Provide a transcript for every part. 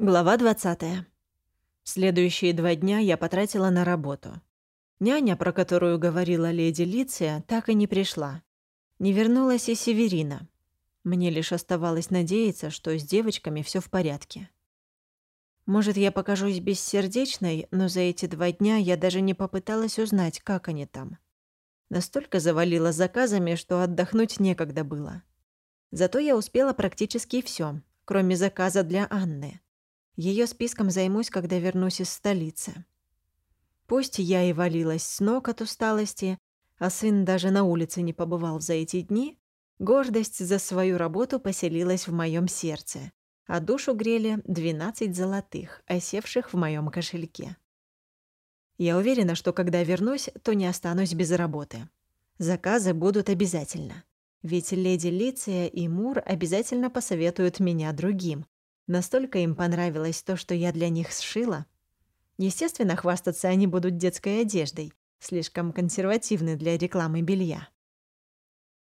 Глава 20. Следующие два дня я потратила на работу. Няня, про которую говорила леди Лиция, так и не пришла. Не вернулась и Северина. Мне лишь оставалось надеяться, что с девочками все в порядке. Может, я покажусь бессердечной, но за эти два дня я даже не попыталась узнать, как они там. Настолько завалила заказами, что отдохнуть некогда было. Зато я успела практически все, кроме заказа для Анны. Ее списком займусь, когда вернусь из столицы. Пусть я и валилась с ног от усталости, а сын даже на улице не побывал за эти дни, гордость за свою работу поселилась в моем сердце, а душу грели 12 золотых, осевших в моем кошельке. Я уверена, что когда вернусь, то не останусь без работы. Заказы будут обязательно. Ведь леди Лиция и Мур обязательно посоветуют меня другим, Настолько им понравилось то, что я для них сшила. Естественно, хвастаться они будут детской одеждой, слишком консервативной для рекламы белья.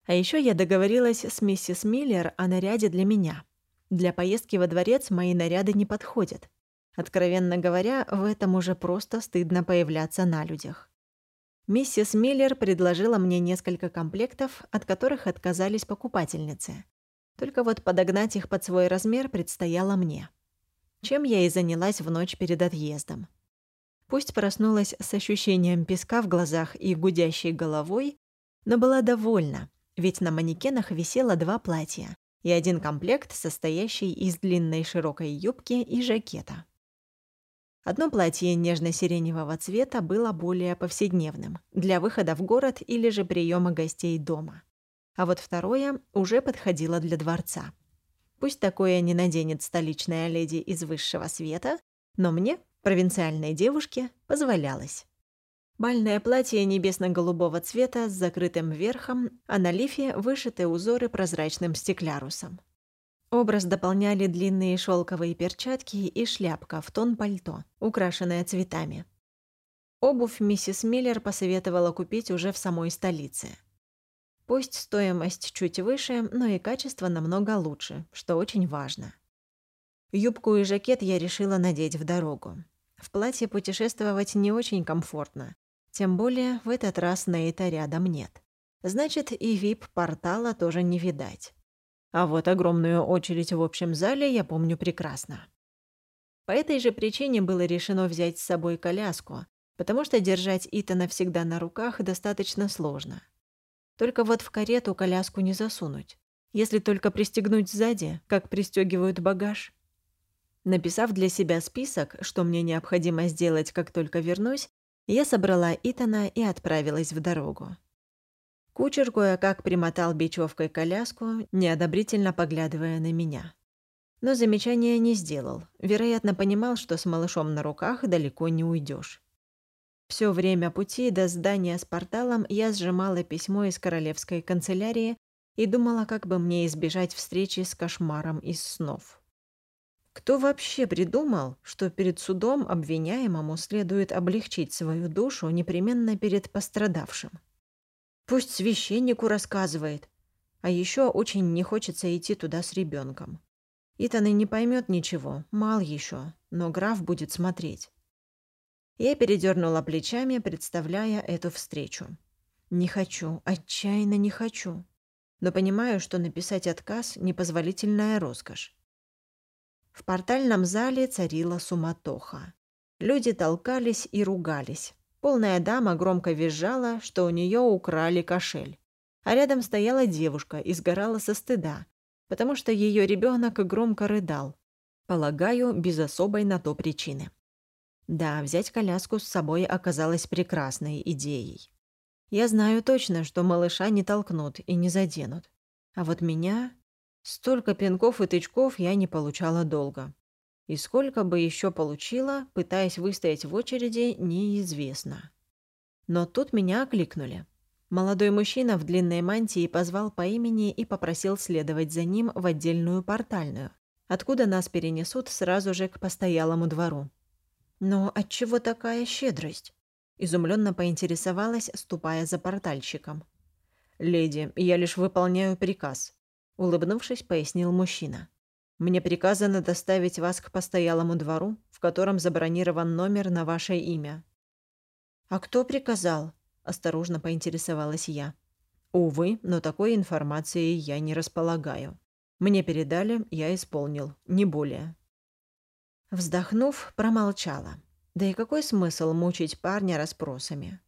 А еще я договорилась с миссис Миллер о наряде для меня. Для поездки во дворец мои наряды не подходят. Откровенно говоря, в этом уже просто стыдно появляться на людях. Миссис Миллер предложила мне несколько комплектов, от которых отказались покупательницы. Только вот подогнать их под свой размер предстояло мне. Чем я и занялась в ночь перед отъездом. Пусть проснулась с ощущением песка в глазах и гудящей головой, но была довольна, ведь на манекенах висело два платья и один комплект, состоящий из длинной широкой юбки и жакета. Одно платье нежно-сиреневого цвета было более повседневным, для выхода в город или же приема гостей дома а вот второе уже подходило для дворца. Пусть такое не наденет столичная леди из высшего света, но мне, провинциальной девушке, позволялось. Бальное платье небесно-голубого цвета с закрытым верхом, а на лифе вышиты узоры прозрачным стеклярусом. Образ дополняли длинные шелковые перчатки и шляпка в тон пальто, украшенная цветами. Обувь миссис Миллер посоветовала купить уже в самой столице – Пусть стоимость чуть выше, но и качество намного лучше, что очень важно. Юбку и жакет я решила надеть в дорогу. В платье путешествовать не очень комфортно. Тем более в этот раз Нейта рядом нет. Значит, и вип-портала тоже не видать. А вот огромную очередь в общем зале я помню прекрасно. По этой же причине было решено взять с собой коляску, потому что держать Итана всегда на руках достаточно сложно. Только вот в карету коляску не засунуть. Если только пристегнуть сзади, как пристегивают багаж. Написав для себя список, что мне необходимо сделать, как только вернусь, я собрала Итана и отправилась в дорогу. Кучер кое-как примотал бечевкой коляску, неодобрительно поглядывая на меня. Но замечания не сделал. Вероятно, понимал, что с малышом на руках далеко не уйдешь. Все время пути до здания с порталом я сжимала письмо из королевской канцелярии и думала, как бы мне избежать встречи с кошмаром из снов. Кто вообще придумал, что перед судом обвиняемому следует облегчить свою душу непременно перед пострадавшим? Пусть священнику рассказывает, а еще очень не хочется идти туда с ребенком. Итан и не поймет ничего, мал еще, но граф будет смотреть. Я передернула плечами, представляя эту встречу. Не хочу, отчаянно не хочу. Но понимаю, что написать отказ – непозволительная роскошь. В портальном зале царила суматоха. Люди толкались и ругались. Полная дама громко визжала, что у нее украли кошель. А рядом стояла девушка и сгорала со стыда, потому что ее ребенок громко рыдал. Полагаю, без особой на то причины. Да, взять коляску с собой оказалось прекрасной идеей. Я знаю точно, что малыша не толкнут и не заденут. А вот меня... Столько пинков и тычков я не получала долго. И сколько бы еще получила, пытаясь выстоять в очереди, неизвестно. Но тут меня окликнули. Молодой мужчина в длинной мантии позвал по имени и попросил следовать за ним в отдельную портальную, откуда нас перенесут сразу же к постоялому двору. Но отчего такая щедрость? Изумленно поинтересовалась, ступая за портальщиком. «Леди, я лишь выполняю приказ», — улыбнувшись, пояснил мужчина. Мне приказано доставить вас к постоялому двору, в котором забронирован номер на ваше имя». «А кто приказал?» – осторожно поинтересовалась я. «Увы, но такой информацией я не располагаю. Мне передали, я исполнил, не более». Вздохнув, промолчала. Да и какой смысл мучить парня расспросами?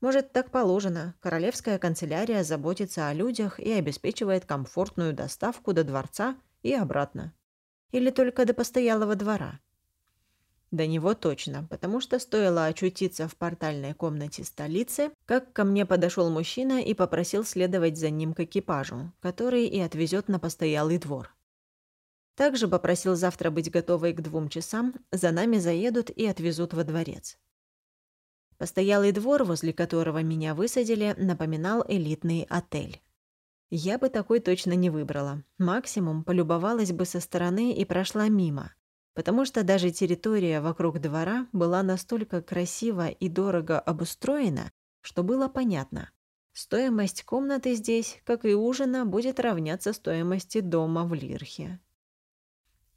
Может, так положено. Королевская канцелярия заботится о людях и обеспечивает комфортную доставку до дворца и обратно. Или только до постоялого двора. До него точно, потому что стоило очутиться в портальной комнате столицы, как ко мне подошел мужчина и попросил следовать за ним к экипажу, который и отвезет на постоялый двор. Также попросил завтра быть готовой к двум часам, за нами заедут и отвезут во дворец. Постоялый двор, возле которого меня высадили, напоминал элитный отель. Я бы такой точно не выбрала. Максимум полюбовалась бы со стороны и прошла мимо, потому что даже территория вокруг двора была настолько красиво и дорого обустроена, что было понятно. Стоимость комнаты здесь, как и ужина, будет равняться стоимости дома в Лирхе.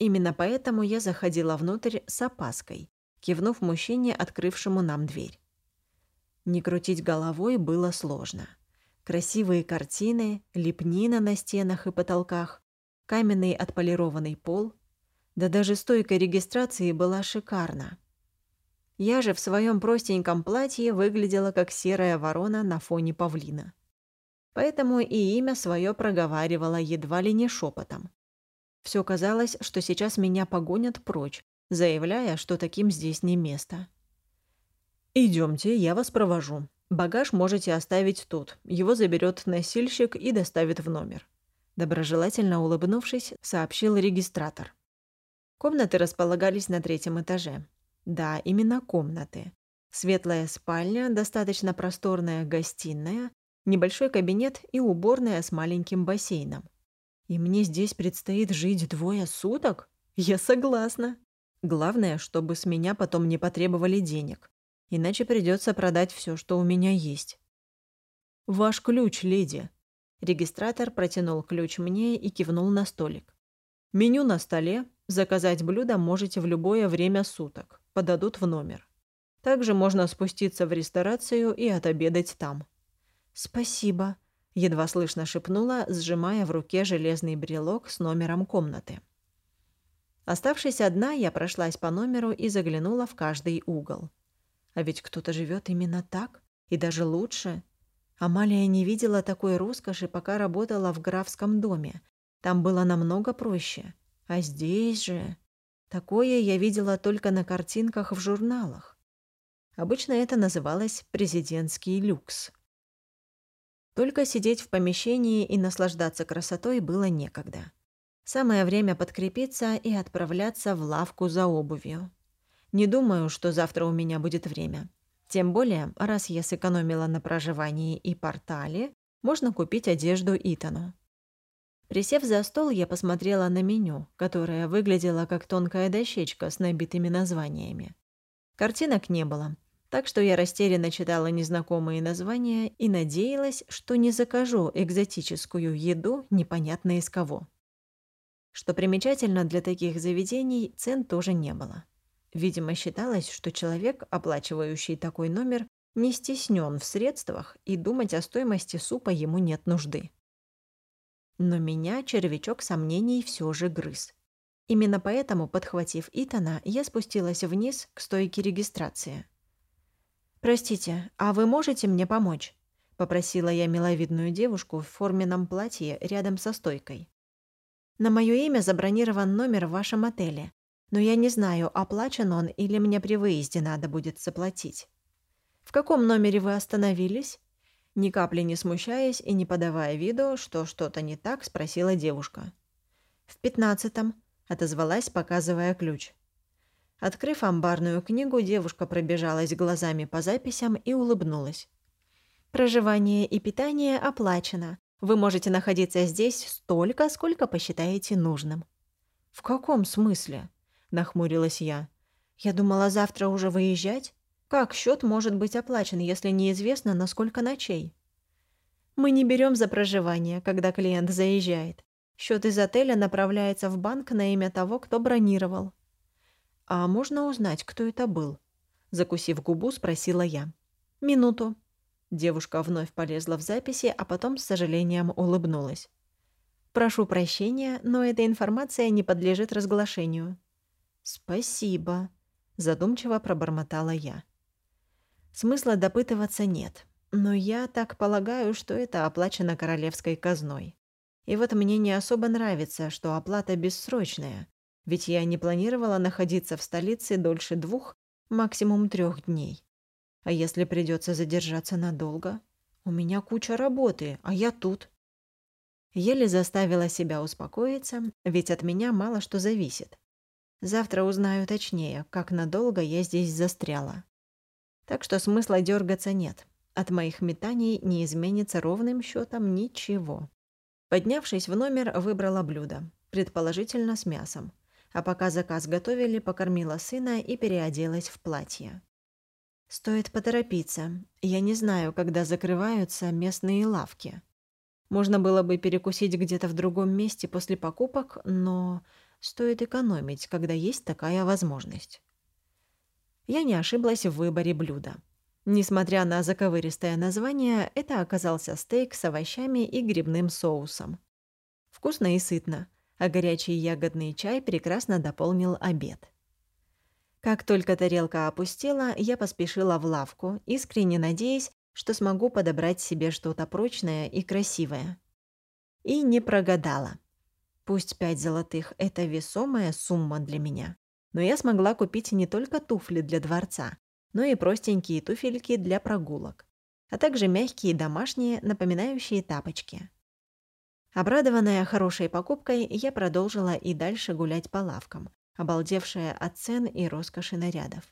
Именно поэтому я заходила внутрь с опаской, кивнув мужчине, открывшему нам дверь. Не крутить головой было сложно. Красивые картины, лепнина на стенах и потолках, каменный отполированный пол. Да даже стойка регистрации была шикарна. Я же в своем простеньком платье выглядела как серая ворона на фоне павлина. Поэтому и имя свое проговаривала едва ли не шепотом. Все казалось, что сейчас меня погонят прочь, заявляя, что таким здесь не место. Идемте, я вас провожу. Багаж можете оставить тут. Его заберет носильщик и доставит в номер. Доброжелательно улыбнувшись, сообщил регистратор. Комнаты располагались на третьем этаже. Да, именно комнаты. Светлая спальня, достаточно просторная гостиная, небольшой кабинет и уборная с маленьким бассейном. И мне здесь предстоит жить двое суток? Я согласна. Главное, чтобы с меня потом не потребовали денег иначе придется продать все, что у меня есть. «Ваш ключ, леди». Регистратор протянул ключ мне и кивнул на столик. «Меню на столе. Заказать блюдо можете в любое время суток. Подадут в номер. Также можно спуститься в ресторацию и отобедать там». «Спасибо», — едва слышно шепнула, сжимая в руке железный брелок с номером комнаты. Оставшись одна, я прошлась по номеру и заглянула в каждый угол. А ведь кто-то живет именно так, и даже лучше. Амалия не видела такой роскоши, пока работала в графском доме. Там было намного проще. А здесь же... Такое я видела только на картинках в журналах. Обычно это называлось президентский люкс. Только сидеть в помещении и наслаждаться красотой было некогда. Самое время подкрепиться и отправляться в лавку за обувью. Не думаю, что завтра у меня будет время. Тем более, раз я сэкономила на проживании и портале, можно купить одежду Итану. Присев за стол, я посмотрела на меню, которое выглядело как тонкая дощечка с набитыми названиями. Картинок не было, так что я растерянно читала незнакомые названия и надеялась, что не закажу экзотическую еду непонятно из кого. Что примечательно для таких заведений, цен тоже не было. Видимо, считалось, что человек, оплачивающий такой номер, не стеснен в средствах, и думать о стоимости супа ему нет нужды. Но меня червячок сомнений все же грыз. Именно поэтому, подхватив Итана, я спустилась вниз к стойке регистрации. «Простите, а вы можете мне помочь?» — попросила я миловидную девушку в форменном платье рядом со стойкой. «На моё имя забронирован номер в вашем отеле но я не знаю, оплачен он или мне при выезде надо будет заплатить. В каком номере вы остановились? Ни капли не смущаясь и не подавая виду, что что-то не так, спросила девушка. В пятнадцатом, отозвалась, показывая ключ. Открыв амбарную книгу, девушка пробежалась глазами по записям и улыбнулась. Проживание и питание оплачено. Вы можете находиться здесь столько, сколько посчитаете нужным. В каком смысле? нахмурилась я. Я думала завтра уже выезжать. Как счет может быть оплачен, если неизвестно, на сколько ночей? Мы не берем за проживание, когда клиент заезжает. Счет из отеля направляется в банк на имя того, кто бронировал. А можно узнать, кто это был? Закусив губу, спросила я. Минуту. Девушка вновь полезла в записи, а потом с сожалением улыбнулась. Прошу прощения, но эта информация не подлежит разглашению. Спасибо, задумчиво пробормотала я. Смысла допытываться нет, но я так полагаю, что это оплачено королевской казной. И вот мне не особо нравится, что оплата бессрочная, ведь я не планировала находиться в столице дольше двух, максимум трех дней. А если придется задержаться надолго? У меня куча работы, а я тут. Еле заставила себя успокоиться, ведь от меня мало что зависит. Завтра узнаю точнее, как надолго я здесь застряла. Так что смысла дергаться нет. От моих метаний не изменится ровным счетом ничего. Поднявшись в номер, выбрала блюдо, предположительно с мясом. А пока заказ готовили, покормила сына и переоделась в платье. Стоит поторопиться. Я не знаю, когда закрываются местные лавки. Можно было бы перекусить где-то в другом месте после покупок, но стоит экономить, когда есть такая возможность. Я не ошиблась в выборе блюда. Несмотря на заковыристое название, это оказался стейк с овощами и грибным соусом. Вкусно и сытно, а горячий ягодный чай прекрасно дополнил обед. Как только тарелка опустела, я поспешила в лавку, искренне надеясь, что смогу подобрать себе что-то прочное и красивое. И не прогадала. Пусть пять золотых — это весомая сумма для меня, но я смогла купить не только туфли для дворца, но и простенькие туфельки для прогулок, а также мягкие домашние, напоминающие тапочки. Обрадованная хорошей покупкой, я продолжила и дальше гулять по лавкам, обалдевшая от цен и роскоши нарядов.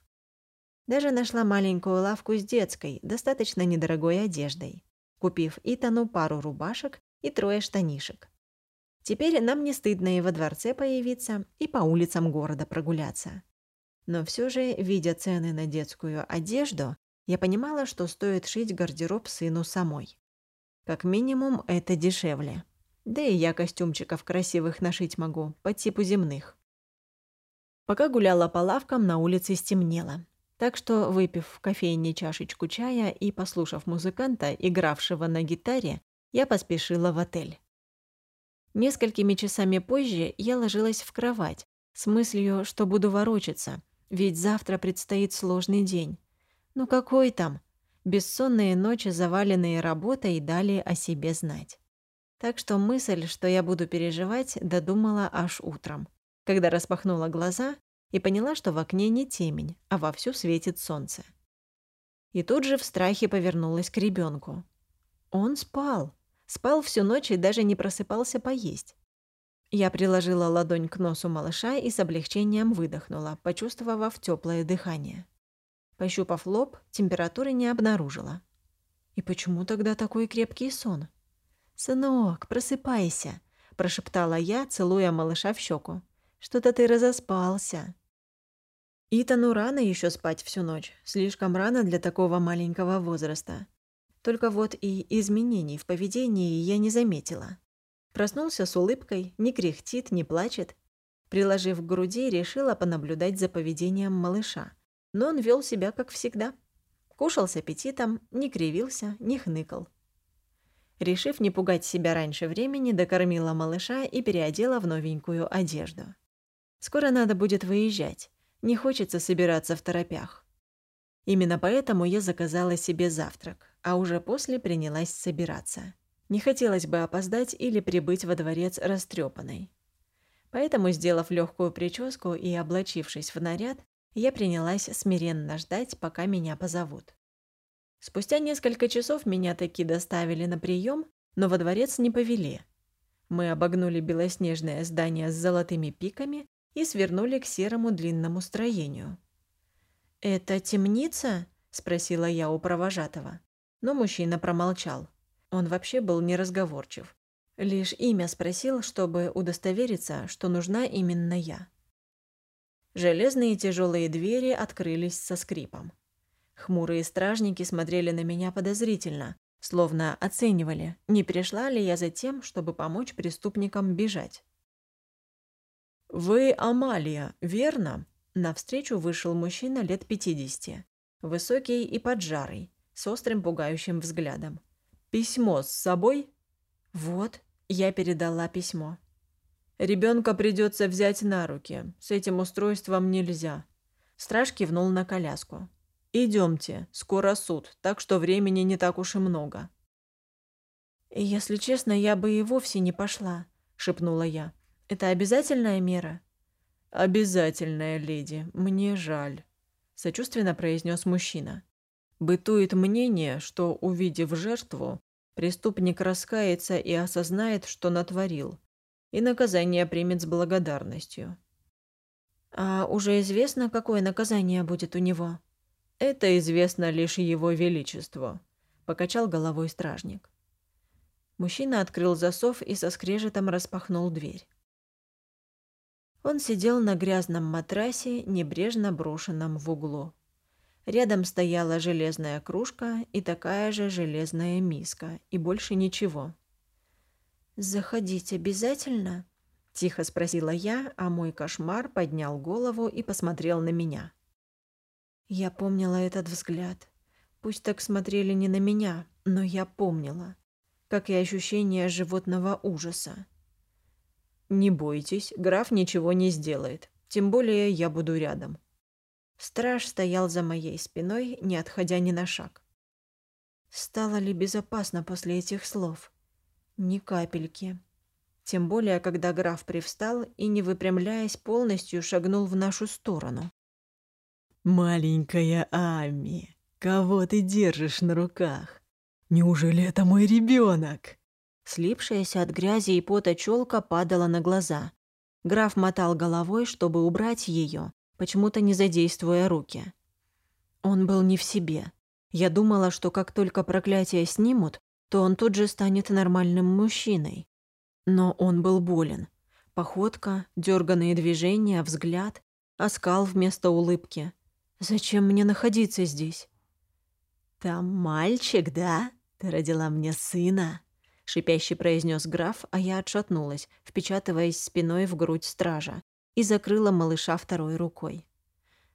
Даже нашла маленькую лавку с детской, достаточно недорогой одеждой, купив Итану пару рубашек и трое штанишек. Теперь нам не стыдно и во дворце появиться, и по улицам города прогуляться. Но все же, видя цены на детскую одежду, я понимала, что стоит шить гардероб сыну самой. Как минимум, это дешевле. Да и я костюмчиков красивых нашить могу, по типу земных. Пока гуляла по лавкам, на улице стемнело. Так что, выпив в кофейне чашечку чая и послушав музыканта, игравшего на гитаре, я поспешила в отель. Несколькими часами позже я ложилась в кровать с мыслью, что буду ворочаться, ведь завтра предстоит сложный день. Ну какой там? Бессонные ночи, заваленные работой, дали о себе знать. Так что мысль, что я буду переживать, додумала аж утром, когда распахнула глаза и поняла, что в окне не темень, а вовсю светит солнце. И тут же в страхе повернулась к ребенку. Он спал. Спал всю ночь и даже не просыпался поесть. Я приложила ладонь к носу малыша и с облегчением выдохнула, почувствовав теплое дыхание. Пощупав лоб, температуры не обнаружила. И почему тогда такой крепкий сон? «Сынок, просыпайся», – прошептала я, целуя малыша в щеку. «Что-то ты разоспался». Итану рано еще спать всю ночь, слишком рано для такого маленького возраста. Только вот и изменений в поведении я не заметила. Проснулся с улыбкой, не кряхтит, не плачет. Приложив к груди, решила понаблюдать за поведением малыша. Но он вел себя как всегда. Кушал с аппетитом, не кривился, не хныкал. Решив не пугать себя раньше времени, докормила малыша и переодела в новенькую одежду. Скоро надо будет выезжать. Не хочется собираться в торопях. Именно поэтому я заказала себе завтрак, а уже после принялась собираться. Не хотелось бы опоздать или прибыть во дворец растрепанной. Поэтому, сделав легкую прическу и облачившись в наряд, я принялась смиренно ждать, пока меня позовут. Спустя несколько часов меня таки доставили на прием, но во дворец не повели. Мы обогнули белоснежное здание с золотыми пиками и свернули к серому длинному строению. «Это темница?» – спросила я у провожатого. Но мужчина промолчал. Он вообще был неразговорчив. Лишь имя спросил, чтобы удостовериться, что нужна именно я. Железные тяжелые двери открылись со скрипом. Хмурые стражники смотрели на меня подозрительно, словно оценивали, не пришла ли я за тем, чтобы помочь преступникам бежать. «Вы Амалия, верно?» Навстречу вышел мужчина лет пятидесяти, высокий и поджарый, с острым пугающим взглядом. «Письмо с собой?» «Вот», я передала письмо. Ребенка придется взять на руки. С этим устройством нельзя. Страж кивнул на коляску. Идемте, скоро суд, так что времени не так уж и много. Если честно, я бы и вовсе не пошла, шепнула я. Это обязательная мера? Обязательная, леди. Мне жаль, сочувственно произнес мужчина. Бытует мнение, что, увидев жертву, преступник раскается и осознает, что натворил, и наказание примет с благодарностью. А уже известно, какое наказание будет у него? Это известно лишь его величеству, покачал головой стражник. Мужчина открыл засов и со скрежетом распахнул дверь. Он сидел на грязном матрасе, небрежно брошенном в углу. Рядом стояла железная кружка и такая же железная миска, и больше ничего. «Заходить обязательно?» – тихо спросила я, а мой кошмар поднял голову и посмотрел на меня. Я помнила этот взгляд. Пусть так смотрели не на меня, но я помнила. Как и ощущение животного ужаса. «Не бойтесь, граф ничего не сделает. Тем более я буду рядом». Страж стоял за моей спиной, не отходя ни на шаг. Стало ли безопасно после этих слов? Ни капельки. Тем более, когда граф привстал и, не выпрямляясь, полностью шагнул в нашу сторону. «Маленькая Ами, кого ты держишь на руках? Неужели это мой ребенок? Слипшаяся от грязи и пота челка падала на глаза. Граф мотал головой, чтобы убрать ее, почему-то не задействуя руки. Он был не в себе. Я думала, что как только проклятие снимут, то он тут же станет нормальным мужчиной. Но он был болен. Походка, дерганные движения, взгляд, оскал вместо улыбки. Зачем мне находиться здесь? «Там мальчик, да? Ты родила мне сына?» — шипяще произнес граф, а я отшатнулась, впечатываясь спиной в грудь стража, и закрыла малыша второй рукой.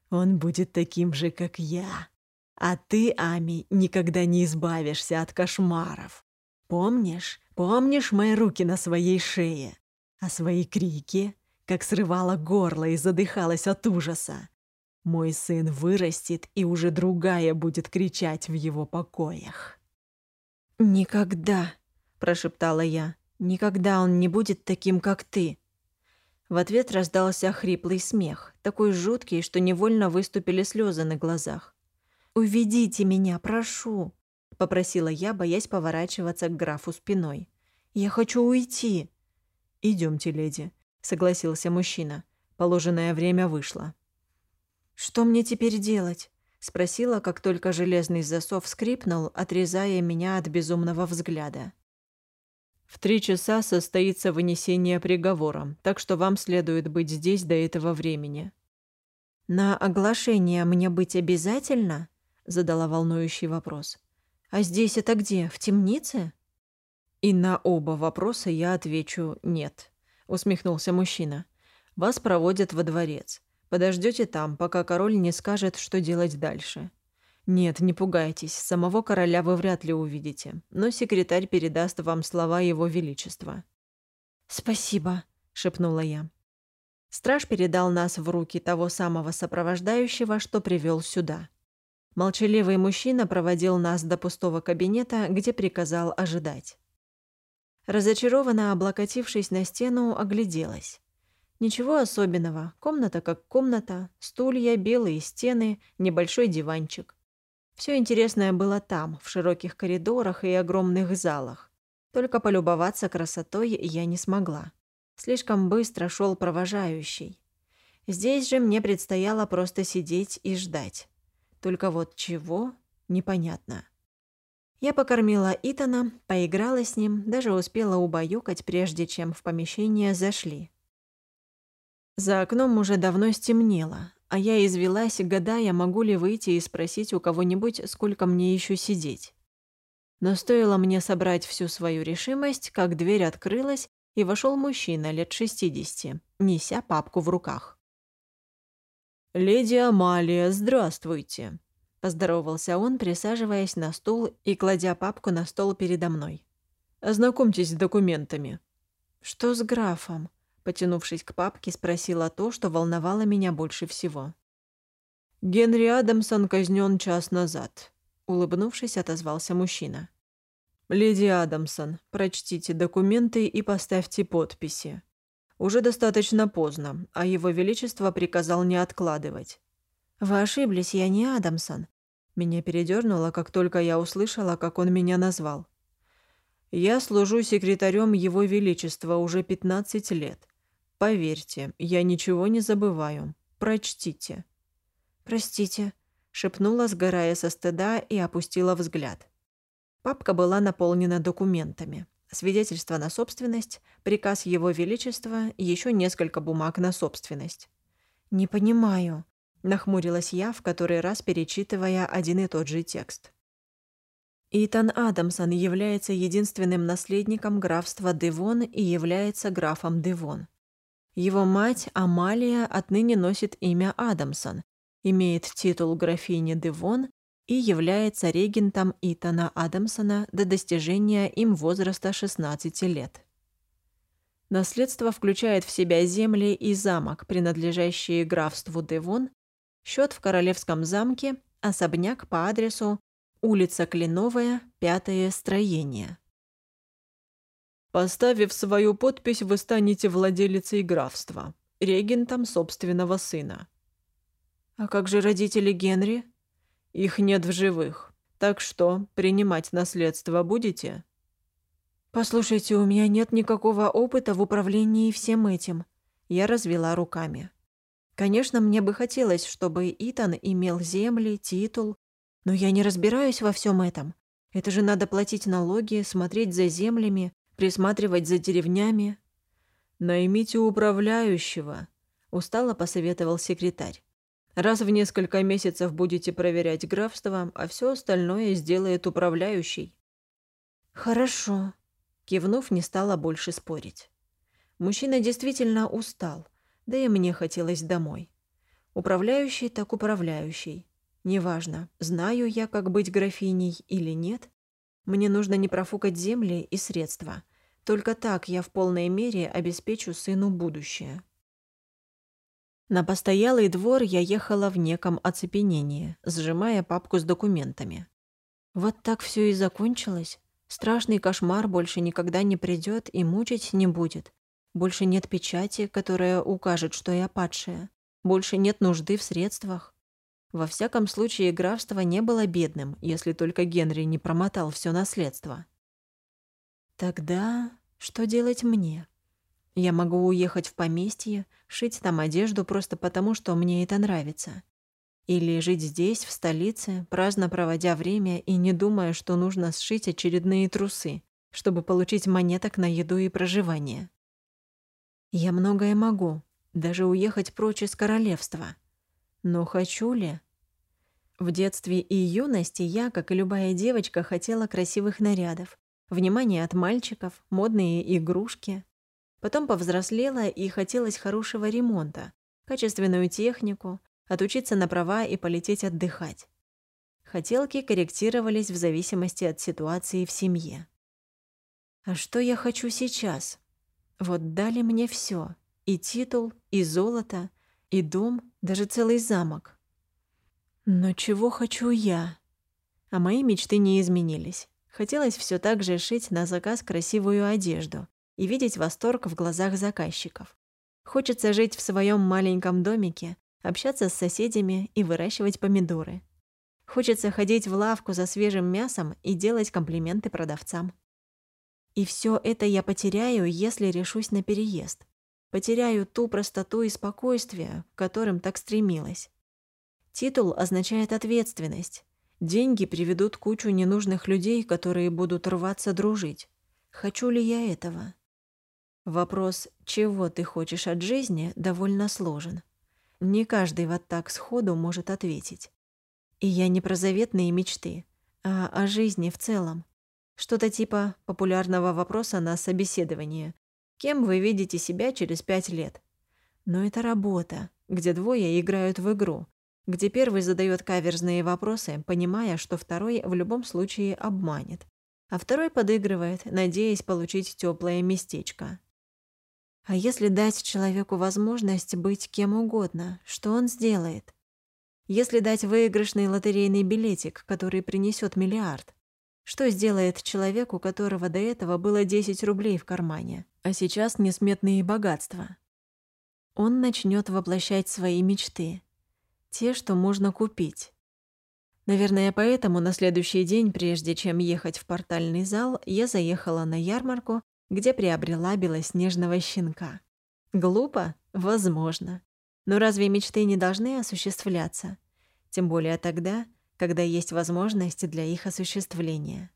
«Он будет таким же, как я. А ты, Ами, никогда не избавишься от кошмаров. Помнишь? Помнишь мои руки на своей шее? А свои крики? Как срывала горло и задыхалась от ужаса. Мой сын вырастет, и уже другая будет кричать в его покоях. «Никогда», — прошептала я, — «никогда он не будет таким, как ты». В ответ раздался хриплый смех, такой жуткий, что невольно выступили слезы на глазах. «Уведите меня, прошу», — попросила я, боясь поворачиваться к графу спиной. «Я хочу уйти». «Идемте, леди», — согласился мужчина. Положенное время вышло. «Что мне теперь делать?» — спросила, как только железный засов скрипнул, отрезая меня от безумного взгляда. «В три часа состоится вынесение приговора, так что вам следует быть здесь до этого времени». «На оглашение мне быть обязательно?» задала волнующий вопрос. А здесь это где? В темнице? И на оба вопроса я отвечу нет, усмехнулся мужчина. Вас проводят во дворец. Подождете там, пока король не скажет, что делать дальше. Нет, не пугайтесь, самого короля вы вряд ли увидите, но секретарь передаст вам слова его величества. Спасибо, шепнула я. Страж передал нас в руки того самого сопровождающего, что привел сюда. Молчаливый мужчина проводил нас до пустого кабинета, где приказал ожидать. Разочарованно облокотившись на стену, огляделась. Ничего особенного. Комната как комната, стулья, белые стены, небольшой диванчик. Все интересное было там, в широких коридорах и огромных залах. Только полюбоваться красотой я не смогла. Слишком быстро шел провожающий. Здесь же мне предстояло просто сидеть и ждать. Только вот чего — непонятно. Я покормила Итана, поиграла с ним, даже успела убаюкать, прежде чем в помещение зашли. За окном уже давно стемнело, а я извелась, гадая, могу ли выйти и спросить у кого-нибудь, сколько мне еще сидеть. Но стоило мне собрать всю свою решимость, как дверь открылась, и вошел мужчина лет шестидесяти, неся папку в руках. «Леди Амалия, здравствуйте!» – поздоровался он, присаживаясь на стул и кладя папку на стол передо мной. «Ознакомьтесь с документами». «Что с графом?» – потянувшись к папке, спросила то, что волновало меня больше всего. «Генри Адамсон казнен час назад», – улыбнувшись, отозвался мужчина. «Леди Адамсон, прочтите документы и поставьте подписи. Уже достаточно поздно, а его величество приказал не откладывать». «Вы ошиблись, я не Адамсон». Меня передернуло, как только я услышала, как он меня назвал. «Я служу секретарем его величества уже 15 лет. Поверьте, я ничего не забываю. Прочтите». «Простите», — шепнула, сгорая со стыда, и опустила взгляд. Папка была наполнена документами. Свидетельство на собственность, приказ Его Величества еще несколько бумаг на собственность. «Не понимаю», — нахмурилась я, в который раз перечитывая один и тот же текст. Итан Адамсон является единственным наследником графства Девон и является графом Девон. Его мать Амалия отныне носит имя Адамсон имеет титул графини Девон и является регентом Итана Адамсона до достижения им возраста 16 лет. Наследство включает в себя земли и замок, принадлежащие графству Девон, счет в королевском замке, особняк по адресу улица Кленовая, пятое строение. Поставив свою подпись, вы станете владелицей графства, регентом собственного сына. А как же родители Генри? Их нет в живых. Так что, принимать наследство будете? Послушайте, у меня нет никакого опыта в управлении всем этим. Я развела руками. Конечно, мне бы хотелось, чтобы Итан имел земли, титул, но я не разбираюсь во всем этом. Это же надо платить налоги, смотреть за землями, присматривать за деревнями. Наймите управляющего, устало посоветовал секретарь. Раз в несколько месяцев будете проверять графство, а все остальное сделает управляющий». «Хорошо», — кивнув, не стала больше спорить. Мужчина действительно устал, да и мне хотелось домой. Управляющий так управляющий. Неважно, знаю я, как быть графиней или нет. Мне нужно не профукать земли и средства. Только так я в полной мере обеспечу сыну будущее. На постоялый двор я ехала в неком оцепенении, сжимая папку с документами. Вот так все и закончилось. Страшный кошмар больше никогда не придет и мучить не будет. Больше нет печати, которая укажет, что я падшая. Больше нет нужды в средствах. Во всяком случае, графство не было бедным, если только Генри не промотал все наследство. Тогда что делать мне? Я могу уехать в поместье, шить там одежду просто потому, что мне это нравится. Или жить здесь, в столице, праздно проводя время и не думая, что нужно сшить очередные трусы, чтобы получить монеток на еду и проживание. Я многое могу, даже уехать прочь из королевства. Но хочу ли? В детстве и юности я, как и любая девочка, хотела красивых нарядов, внимания от мальчиков, модные игрушки. Потом повзрослела и хотелось хорошего ремонта, качественную технику, отучиться на права и полететь отдыхать. Хотелки корректировались в зависимости от ситуации в семье. А что я хочу сейчас? Вот дали мне все: И титул, и золото, и дом, даже целый замок. Но чего хочу я? А мои мечты не изменились. Хотелось все так же шить на заказ красивую одежду, и видеть восторг в глазах заказчиков. Хочется жить в своем маленьком домике, общаться с соседями и выращивать помидоры. Хочется ходить в лавку за свежим мясом и делать комплименты продавцам. И все это я потеряю, если решусь на переезд. Потеряю ту простоту и спокойствие, к которым так стремилась. Титул означает ответственность. Деньги приведут кучу ненужных людей, которые будут рваться дружить. Хочу ли я этого? Вопрос «чего ты хочешь от жизни?» довольно сложен. Не каждый вот так сходу может ответить. И я не про заветные мечты, а о жизни в целом. Что-то типа популярного вопроса на собеседование. Кем вы видите себя через пять лет? Но это работа, где двое играют в игру, где первый задает каверзные вопросы, понимая, что второй в любом случае обманет, а второй подыгрывает, надеясь получить теплое местечко. А если дать человеку возможность быть кем угодно, что он сделает? Если дать выигрышный лотерейный билетик, который принесет миллиард, что сделает человек, у которого до этого было 10 рублей в кармане, а сейчас несметные богатства? Он начнет воплощать свои мечты, те, что можно купить. Наверное, поэтому на следующий день, прежде чем ехать в портальный зал, я заехала на ярмарку, где приобрела белоснежного щенка. Глупо? Возможно. Но разве мечты не должны осуществляться? Тем более тогда, когда есть возможность для их осуществления.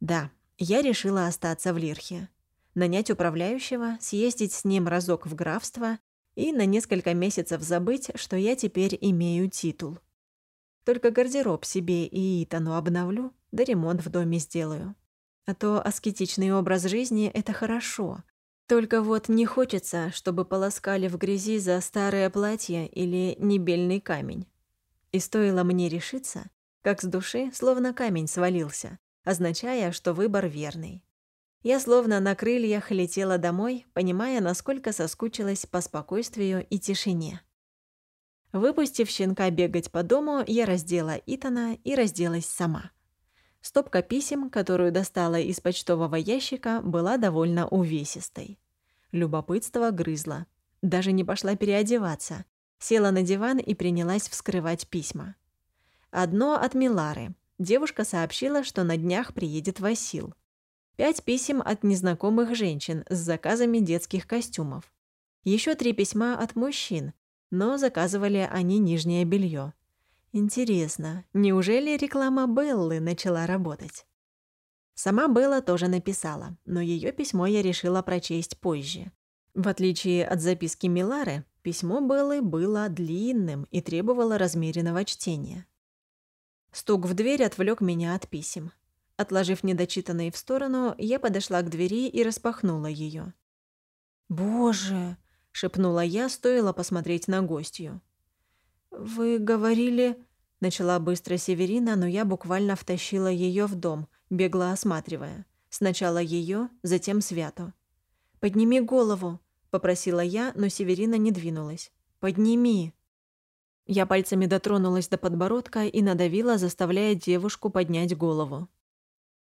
Да, я решила остаться в Лирхе. Нанять управляющего, съездить с ним разок в графство и на несколько месяцев забыть, что я теперь имею титул. Только гардероб себе и Итану обновлю, да ремонт в доме сделаю. А то аскетичный образ жизни — это хорошо. Только вот не хочется, чтобы полоскали в грязи за старое платье или небельный камень. И стоило мне решиться, как с души словно камень свалился, означая, что выбор верный. Я словно на крыльях летела домой, понимая, насколько соскучилась по спокойствию и тишине. Выпустив щенка бегать по дому, я раздела Итана и разделась сама. Стопка писем, которую достала из почтового ящика, была довольно увесистой. Любопытство грызло. Даже не пошла переодеваться. Села на диван и принялась вскрывать письма. Одно от Милары. Девушка сообщила, что на днях приедет Васил. Пять писем от незнакомых женщин с заказами детских костюмов. Еще три письма от мужчин, но заказывали они нижнее белье. Интересно, неужели реклама Беллы начала работать? Сама Белла тоже написала, но ее письмо я решила прочесть позже. В отличие от записки Милары, письмо Беллы было длинным и требовало размеренного чтения. Стук в дверь отвлек меня от писем. Отложив недочитанные в сторону, я подошла к двери и распахнула ее. «Боже!» — шепнула я, стоило посмотреть на гостью. «Вы говорили...» — начала быстро Северина, но я буквально втащила ее в дом, бегло осматривая. Сначала ее, затем Святу. «Подними голову!» — попросила я, но Северина не двинулась. «Подними!» Я пальцами дотронулась до подбородка и надавила, заставляя девушку поднять голову.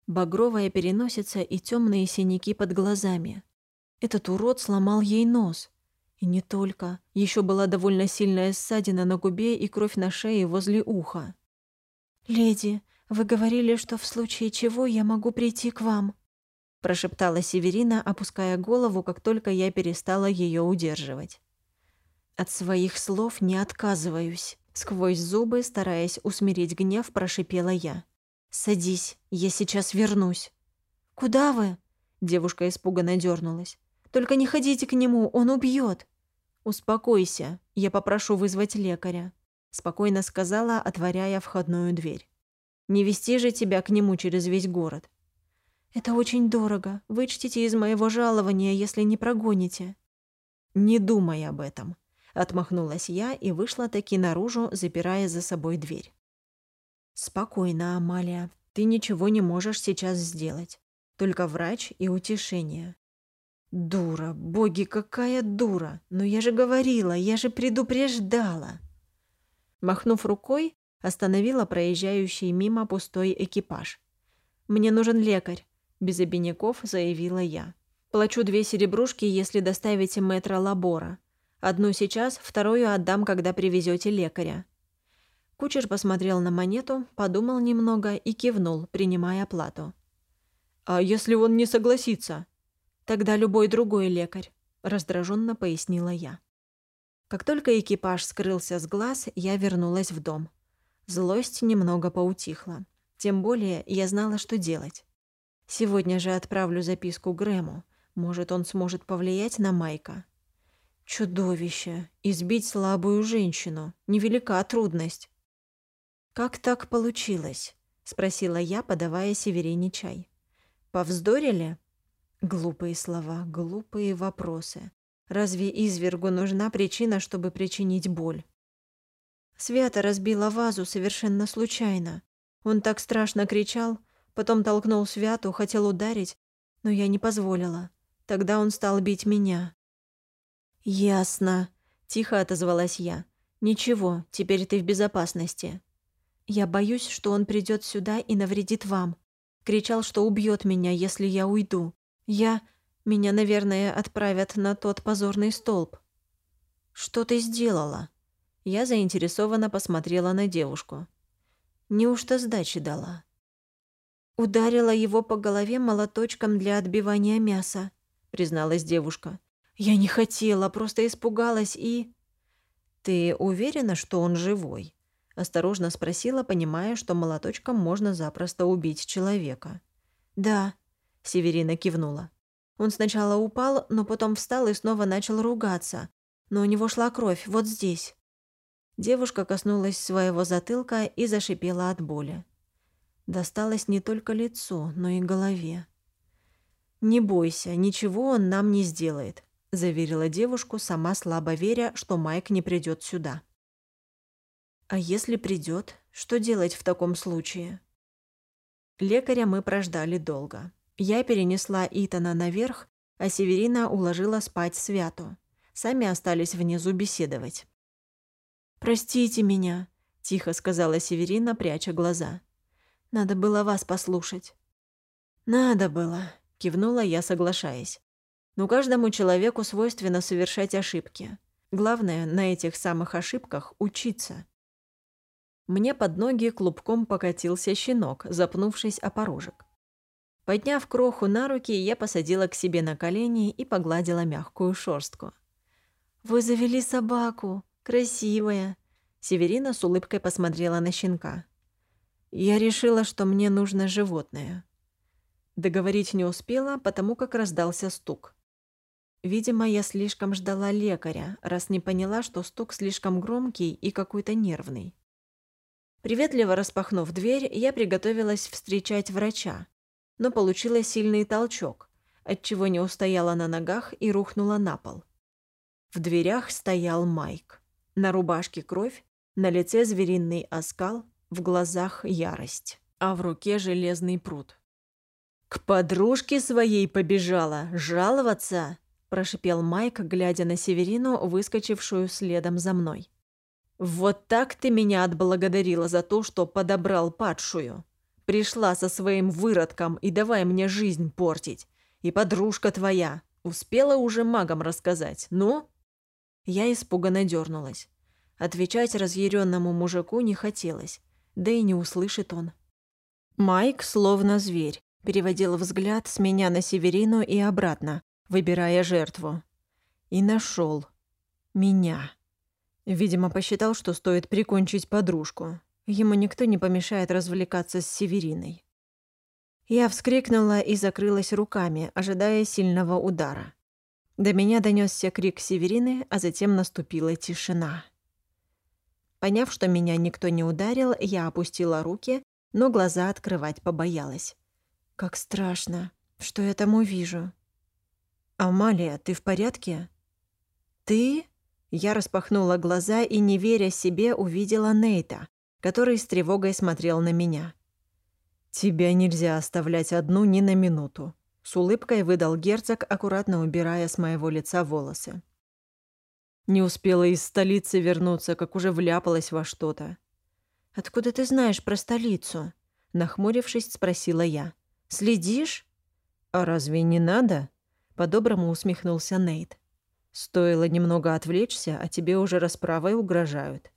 Багровая переносица и темные синяки под глазами. Этот урод сломал ей нос. И не только. Еще была довольно сильная ссадина на губе и кровь на шее возле уха. «Леди, вы говорили, что в случае чего я могу прийти к вам», прошептала Северина, опуская голову, как только я перестала ее удерживать. От своих слов не отказываюсь. Сквозь зубы, стараясь усмирить гнев, прошипела я. «Садись, я сейчас вернусь». «Куда вы?» Девушка испуганно дернулась. «Только не ходите к нему, он убьет. «Успокойся, я попрошу вызвать лекаря», — спокойно сказала, отворяя входную дверь. «Не вести же тебя к нему через весь город». «Это очень дорого. Вычтите из моего жалования, если не прогоните». «Не думай об этом», — отмахнулась я и вышла таки наружу, запирая за собой дверь. «Спокойно, Амалия. Ты ничего не можешь сейчас сделать. Только врач и утешение». «Дура, боги, какая дура! Но я же говорила, я же предупреждала!» Махнув рукой, остановила проезжающий мимо пустой экипаж. «Мне нужен лекарь», — без обиняков заявила я. «Плачу две серебрушки, если доставите метро лабора. Одну сейчас, вторую отдам, когда привезете лекаря. Кучер посмотрел на монету, подумал немного и кивнул, принимая оплату. «А если он не согласится?» «Тогда любой другой лекарь», — раздраженно пояснила я. Как только экипаж скрылся с глаз, я вернулась в дом. Злость немного поутихла. Тем более я знала, что делать. Сегодня же отправлю записку Грэму. Может, он сможет повлиять на Майка. Чудовище! Избить слабую женщину. Невелика трудность. Как так получилось? — спросила я, подавая Северине чай. «Повздорили?» Глупые слова, глупые вопросы. Разве извергу нужна причина, чтобы причинить боль? Свята разбила вазу совершенно случайно. Он так страшно кричал, потом толкнул Святу, хотел ударить, но я не позволила. Тогда он стал бить меня. «Ясно», — тихо отозвалась я. «Ничего, теперь ты в безопасности». «Я боюсь, что он придет сюда и навредит вам. Кричал, что убьет меня, если я уйду. Я... Меня, наверное, отправят на тот позорный столб». «Что ты сделала?» Я заинтересованно посмотрела на девушку. Неужто сдачи дала? «Ударила его по голове молоточком для отбивания мяса», — призналась девушка. «Я не хотела, просто испугалась и...» «Ты уверена, что он живой?» — осторожно спросила, понимая, что молоточком можно запросто убить человека. «Да», — Северина кивнула. Он сначала упал, но потом встал и снова начал ругаться. Но у него шла кровь, вот здесь. Девушка коснулась своего затылка и зашипела от боли. Досталось не только лицу, но и голове. «Не бойся, ничего он нам не сделает», — заверила девушку, сама слабо веря, что Майк не придет сюда. «А если придет, что делать в таком случае?» Лекаря мы прождали долго. Я перенесла Итана наверх, а Северина уложила спать Святу. Сами остались внизу беседовать. «Простите меня», — тихо сказала Северина, пряча глаза. «Надо было вас послушать». «Надо было», — кивнула я, соглашаясь. «Но каждому человеку свойственно совершать ошибки. Главное, на этих самых ошибках учиться». Мне под ноги клубком покатился щенок, запнувшись о порожек. Подняв кроху на руки, я посадила к себе на колени и погладила мягкую шорстку. «Вы завели собаку!» «Красивая!» Северина с улыбкой посмотрела на щенка. «Я решила, что мне нужно животное». Договорить не успела, потому как раздался стук. Видимо, я слишком ждала лекаря, раз не поняла, что стук слишком громкий и какой-то нервный. Приветливо распахнув дверь, я приготовилась встречать врача, но получила сильный толчок, отчего не устояла на ногах и рухнула на пол. В дверях стоял Майк. На рубашке кровь, на лице звериный оскал, в глазах ярость, а в руке железный пруд. «К подружке своей побежала, жаловаться!» – прошипел Майк, глядя на Северину, выскочившую следом за мной. «Вот так ты меня отблагодарила за то, что подобрал падшую. Пришла со своим выродком и давай мне жизнь портить. И подружка твоя. Успела уже магам рассказать, ну?» Я испуганно дернулась. Отвечать разъяренному мужику не хотелось, да и не услышит он. Майк, словно зверь, переводил взгляд с меня на Северину и обратно, выбирая жертву. И нашел меня. Видимо, посчитал, что стоит прикончить подружку. Ему никто не помешает развлекаться с Севериной. Я вскрикнула и закрылась руками, ожидая сильного удара. До меня донесся крик Северины, а затем наступила тишина. Поняв, что меня никто не ударил, я опустила руки, но глаза открывать побоялась. «Как страшно! Что я там увижу?» «Амалия, ты в порядке?» «Ты?» Я распахнула глаза и, не веря себе, увидела Нейта, который с тревогой смотрел на меня. «Тебя нельзя оставлять одну ни на минуту», с улыбкой выдал герцог, аккуратно убирая с моего лица волосы. Не успела из столицы вернуться, как уже вляпалась во что-то. «Откуда ты знаешь про столицу?» Нахмурившись, спросила я. «Следишь?» «А разве не надо?» По-доброму усмехнулся Нейт. «Стоило немного отвлечься, а тебе уже расправой угрожают».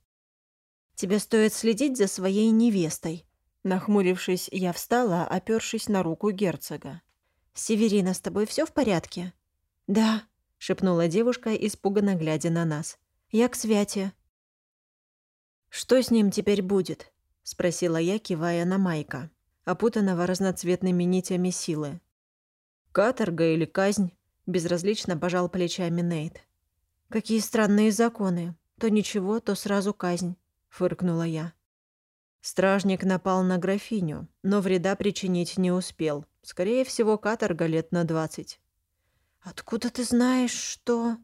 «Тебе стоит следить за своей невестой». Нахмурившись, я встала, опёршись на руку герцога. «Северина, с тобой все в порядке?» «Да», — шепнула девушка, испуганно глядя на нас. «Я к Святе». «Что с ним теперь будет?» — спросила я, кивая на Майка, опутанного разноцветными нитями силы. «Каторга или казнь?» — безразлично пожал плечами Нейт. «Какие странные законы. То ничего, то сразу казнь», — фыркнула я. Стражник напал на графиню, но вреда причинить не успел. Скорее всего, каторга лет на двадцать. «Откуда ты знаешь, что...»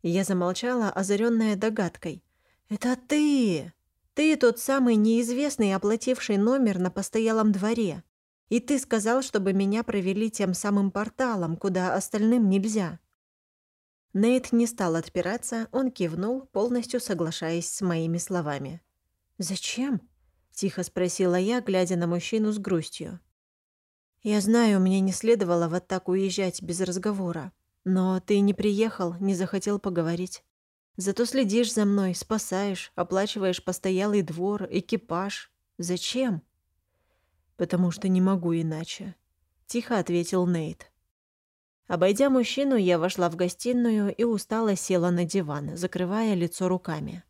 Я замолчала, озаренная догадкой. «Это ты! Ты тот самый неизвестный, оплативший номер на постоялом дворе. И ты сказал, чтобы меня провели тем самым порталом, куда остальным нельзя». Нейт не стал отпираться, он кивнул, полностью соглашаясь с моими словами. «Зачем?» — тихо спросила я, глядя на мужчину с грустью. «Я знаю, мне не следовало в атаку уезжать без разговора. Но ты не приехал, не захотел поговорить. Зато следишь за мной, спасаешь, оплачиваешь постоялый двор, экипаж. Зачем?» «Потому что не могу иначе», — тихо ответил Нейт. Обойдя мужчину, я вошла в гостиную и устало села на диван, закрывая лицо руками.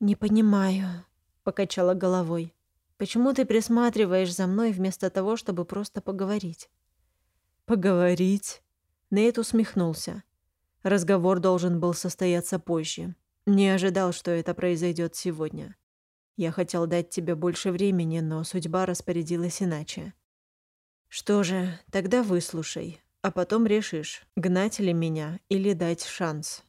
«Не понимаю», покачала головой. Почему ты присматриваешь за мной вместо того, чтобы просто поговорить? Поговорить? Нейт усмехнулся. Разговор должен был состояться позже. Не ожидал, что это произойдет сегодня. Я хотел дать тебе больше времени, но судьба распорядилась иначе. Что же, тогда выслушай, а потом решишь, гнать ли меня или дать шанс.